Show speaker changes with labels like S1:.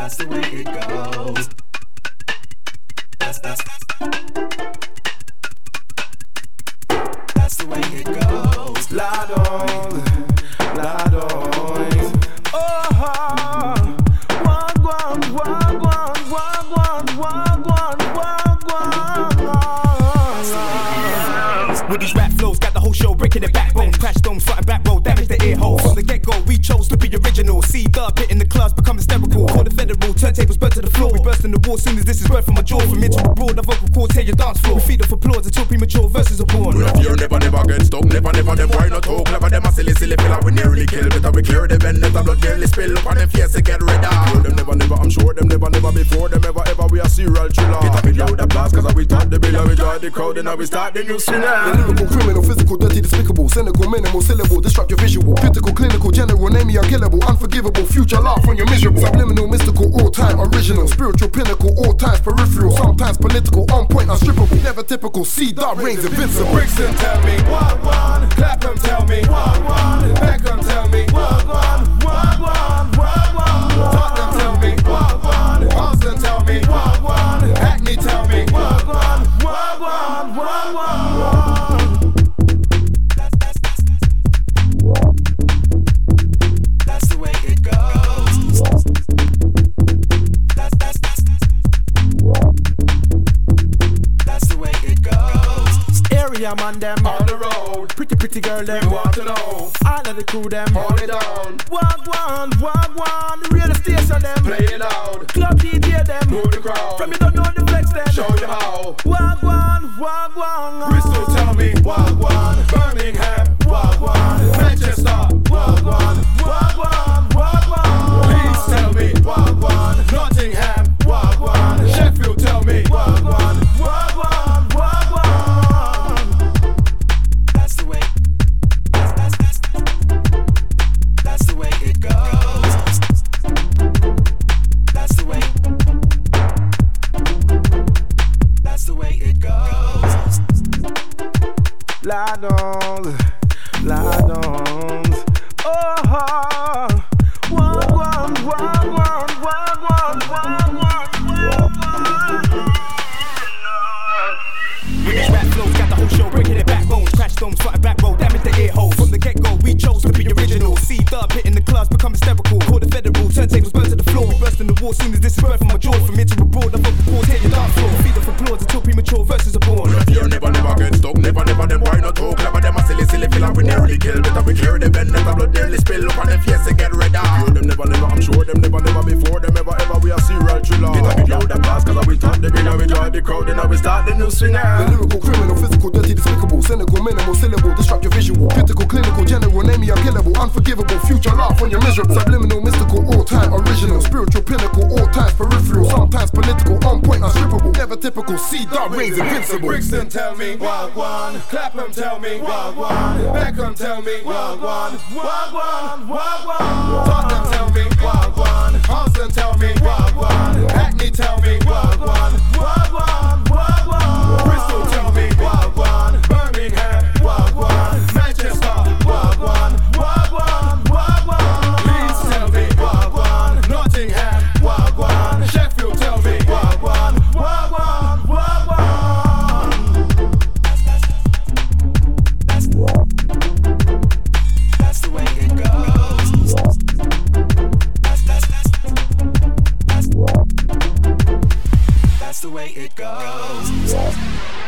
S1: that's the way it goes.
S2: That's that's that's that's the way it goes. Light on, light on. Oh, wagwan, wagwan, wagwan, wagwan, wagwan.
S3: With these rap flows, got the whole show breaking the backbone. Crash original. C dub hitting the clubs, become hysterical. Call the federal, turntables burnt to the floor. We burst in the wall soon as this is birth from a jaw. From into abroad, the vocal cords tear your dance floor. We feed off applause until premature verses are born.
S4: We fear, never, never get stuck. Never, never, them why not talk. Clever, them a silly, silly like we nearly kill. Better we clear the vendetta, blood nearly spill. Up on them face to get rid of. Them never, never, I'm sure them never, never before. Them ever, ever, we a serial killer. The bill and we join the crowd. And now we start the new
S5: The
S4: singer.
S5: lyrical, criminal, physical, dirty, despicable, cynical, minimal, syllable, disrupt your visual, critical, clinical, general, name me unkillable, unforgivable, future laugh when you're miserable, subliminal, mystical, all time, original, spiritual, pinnacle, all times, peripheral, sometimes political, on point, unstrippable, never typical, C dot rings, invincible.
S2: Brixton tell me wagwan, Clapham tell me wagwan, Peckham tell me wagwan, wagwan, Area man them on the road, pretty pretty girl them want to know. All of the crew them hold it down. Wagwan, wagwan, real station them play it loud. Club DJ them move the crowd. From you don't know the flex them show you how. Wagwan, wagwan. Bristol tell me wagwan. Ladons,
S4: not. Clever, them a silly, silly like we nearly kill. Better we clear the vendetta, blood nearly spill. Up on them face to get of. Fear them never, never, I'm sure them never, never serial killer. Get a bit loud applause, cause we talk the bill and we join the crowd. And now we start the new
S5: The lyrical, criminal, physical, dirty, despicable, cynical, minimal, syllable, disrupt your visual, critical, clinical, general, name me unkillable, unforgivable, future laugh when you're miserable, subliminal, mystical, all time, original, spiritual, pinnacle, all times, peripheral, sometimes political, on point, unstrippable, never typical, C dot rings, invincible.
S2: Brixton tell me wagwan, Clapham tell me wagwan, Peckham tell me wagwan, wagwan, wagwan. Tottenham tell me wagwan,
S1: that's the way it goes.